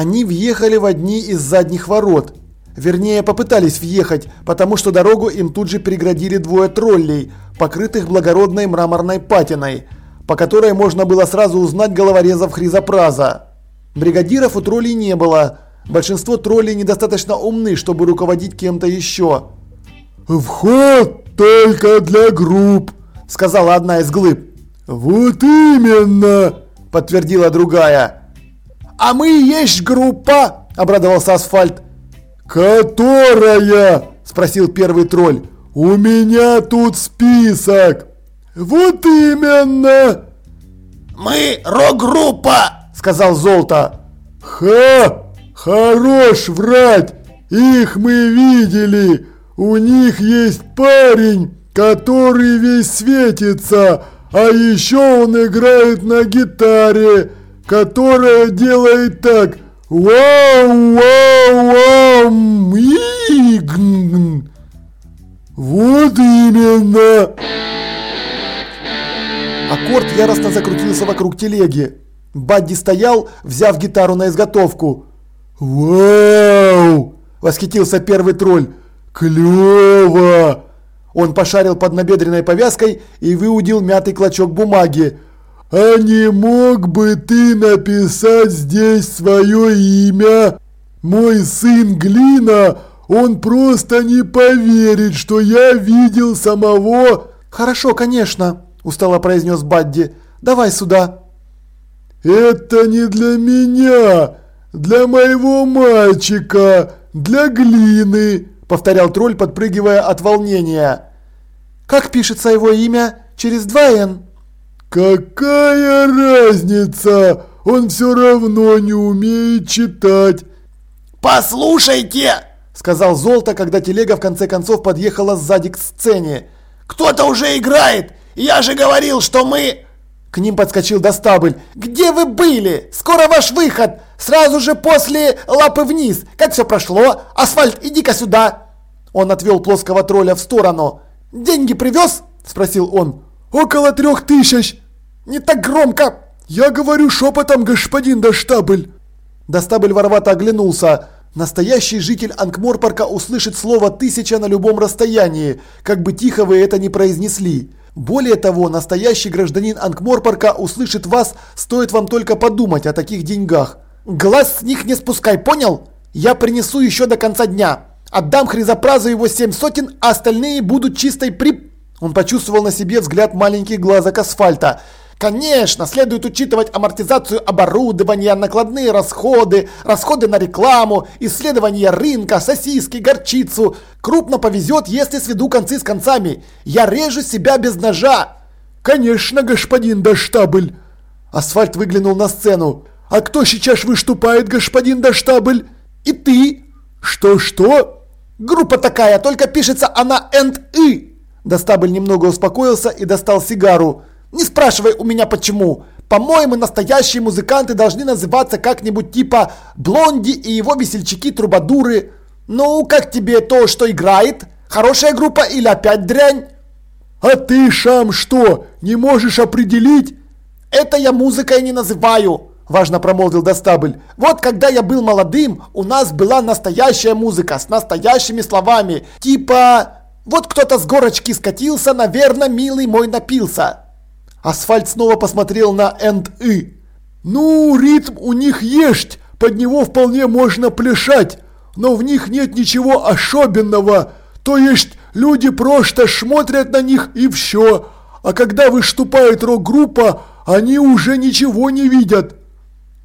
Они въехали в одни из задних ворот. Вернее, попытались въехать, потому что дорогу им тут же преградили двое троллей, покрытых благородной мраморной патиной, по которой можно было сразу узнать головорезов Хризопраза. Бригадиров у троллей не было. Большинство троллей недостаточно умны, чтобы руководить кем-то еще. «Вход только для групп», – сказала одна из глыб. «Вот именно!» – подтвердила другая. «А мы и есть группа!» – обрадовался Асфальт. «Которая?» – спросил первый тролль. «У меня тут список!» «Вот именно!» «Мы рок-группа!» – сказал Золото. «Ха! Хорош врать! Их мы видели! У них есть парень, который весь светится, а еще он играет на гитаре, которая делает так – Вау, вау, вау, мигн. Вот именно. Аккорд яростно закрутился вокруг телеги. Бадди стоял, взяв гитару на изготовку. «Вау!» – восхитился первый тролль. «Клево!» Он пошарил под набедренной повязкой и выудил мятый клочок бумаги. «А не мог бы ты написать здесь свое имя? Мой сын Глина, он просто не поверит, что я видел самого...» «Хорошо, конечно», – устало произнес Бадди. «Давай сюда». «Это не для меня, для моего мальчика, для Глины», – повторял тролль, подпрыгивая от волнения. «Как пишется его имя? Через два «Н»?» «Какая разница? Он все равно не умеет читать!» «Послушайте!» – сказал Золото, когда телега в конце концов подъехала сзади к сцене. «Кто-то уже играет! Я же говорил, что мы...» К ним подскочил Достабль. «Где вы были? Скоро ваш выход! Сразу же после лапы вниз! Как все прошло? Асфальт, иди-ка сюда!» Он отвел плоского тролля в сторону. «Деньги привез?» – спросил он. «Около трех тысяч!» «Не так громко!» «Я говорю шепотом, господин Доштабль!» Достабль воровато оглянулся. Настоящий житель Анкморпарка услышит слово «тысяча» на любом расстоянии, как бы тихо вы это ни произнесли. Более того, настоящий гражданин Анкморпарка услышит вас, стоит вам только подумать о таких деньгах. «Глаз с них не спускай, понял? Я принесу еще до конца дня. Отдам Хризопразу его семь сотен, а остальные будут чистой при...» Он почувствовал на себе взгляд маленьких глазок асфальта. Конечно, следует учитывать амортизацию оборудования, накладные расходы, расходы на рекламу, исследование рынка, сосиски, горчицу. Крупно повезет, если сведу концы с концами. Я режу себя без ножа. Конечно, господин Доштабль. Асфальт выглянул на сцену. А кто сейчас выступает, господин Доштабль? И ты. Что-что? Группа такая, только пишется она «and-и». Достабль немного успокоился и достал сигару. «Не спрашивай у меня почему. По-моему, настоящие музыканты должны называться как-нибудь типа Блонди и его весельчаки-трубадуры. Ну, как тебе то, что играет? Хорошая группа или опять дрянь?» «А ты, Шам, что, не можешь определить?» «Это я музыкой не называю», – важно промолвил Достабль. «Вот когда я был молодым, у нас была настоящая музыка с настоящими словами. Типа вот кто-то с горочки скатился, наверное, милый мой напился. Асфальт снова посмотрел на энд-и. Ну, ритм у них есть, под него вполне можно пляшать, но в них нет ничего особенного. То есть люди просто смотрят на них и все. А когда выступает рок-группа, они уже ничего не видят.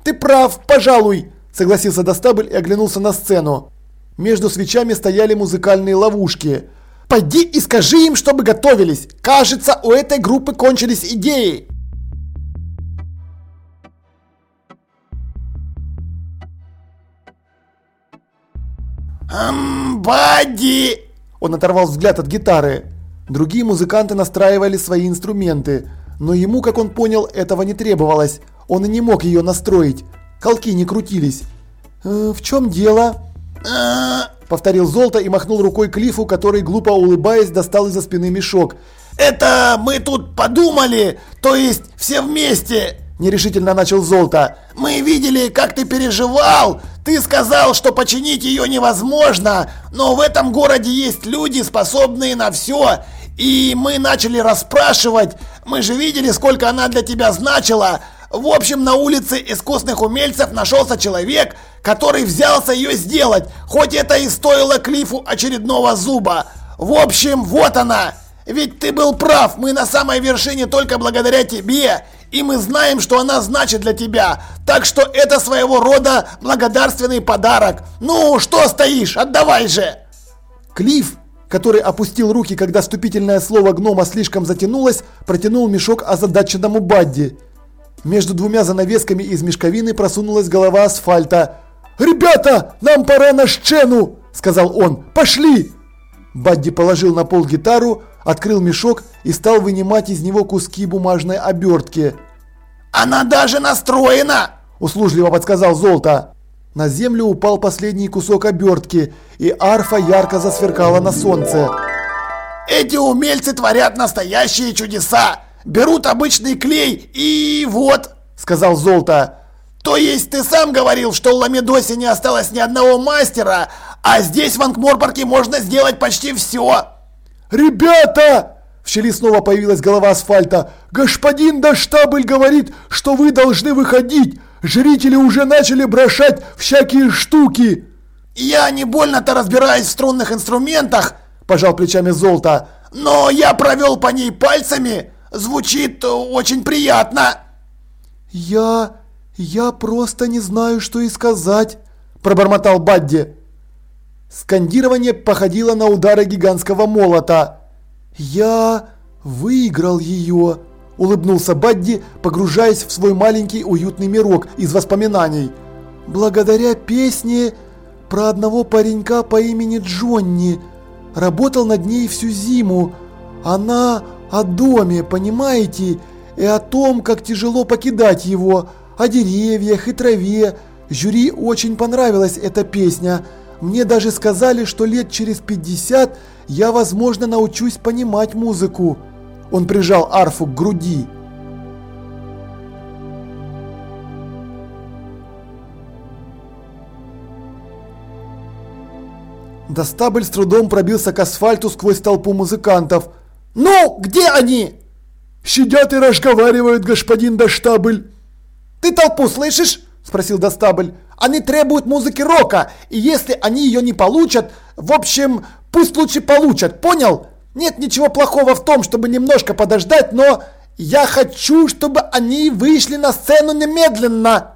Ты прав, пожалуй, согласился Достабль и оглянулся на сцену. Между свечами стояли музыкальные ловушки. Пойди и скажи им, чтобы готовились. Кажется, у этой группы кончились идеи. «Амбади!» Он оторвал взгляд от гитары. Другие музыканты настраивали свои инструменты, но ему, как он понял, этого не требовалось. Он и не мог ее настроить. Колки не крутились. «Э, «В чем дело?» «А, Повторил Золото и махнул рукой Клифу, который, глупо улыбаясь, достал из-за спины мешок. «Это мы тут подумали, то есть все вместе. нерешительно начал Золото. «Мы видели, как ты переживал. Ты сказал, что починить ее невозможно, но в этом городе есть люди, способные на все. И мы начали расспрашивать. Мы же видели, сколько она для тебя значила. В общем, на улице искусных умельцев нашелся человек, который взялся ее сделать, хоть это и стоило Клифу очередного зуба. В общем, вот она. Ведь ты был прав, мы на самой вершине только благодаря тебе, и мы знаем, что она значит для тебя. Так что это своего рода благодарственный подарок. Ну, что стоишь, отдавай же!» Клифф, который опустил руки, когда вступительное слово гнома слишком затянулось, протянул мешок озадаченному Бадди. Между двумя занавесками из мешковины просунулась голова асфальта. «Ребята, нам пора на Щену!» – сказал он. «Пошли!» Бадди положил на пол гитару, открыл мешок и стал вынимать из него куски бумажной обертки. «Она даже настроена!» – услужливо подсказал Золото. На землю упал последний кусок обертки, и арфа ярко засверкала на солнце. «Эти умельцы творят настоящие чудеса! Берут обычный клей и вот!» – сказал Золото. «То есть ты сам говорил, что в Ламедосе не осталось ни одного мастера, а здесь в Анкморпорке можно сделать почти все!» «Ребята!» В щели снова появилась голова асфальта. «Господин Даштабль говорит, что вы должны выходить. Жрители уже начали брошать всякие штуки!» «Я не больно-то разбираюсь в струнных инструментах», – пожал плечами Золото. «Но я провел по ней пальцами. Звучит очень приятно». «Я... я просто не знаю, что и сказать», – пробормотал Бадди. Скандирование походило на удары гигантского молота. «Я выиграл ее», – улыбнулся Бадди, погружаясь в свой маленький уютный мирок из воспоминаний. «Благодаря песне про одного паренька по имени Джонни. Работал над ней всю зиму. Она о доме, понимаете, и о том, как тяжело покидать его, о деревьях и траве. Жюри очень понравилась эта песня». Мне даже сказали, что лет через 50 я, возможно, научусь понимать музыку. Он прижал арфу к груди. Достабль с трудом пробился к асфальту сквозь толпу музыкантов. «Ну, где они?» «Сидят и разговаривают, господин Достабль». «Ты толпу слышишь?» – спросил Достабль. Они требуют музыки рока, и если они ее не получат, в общем, пусть лучше получат, понял? Нет ничего плохого в том, чтобы немножко подождать, но я хочу, чтобы они вышли на сцену немедленно.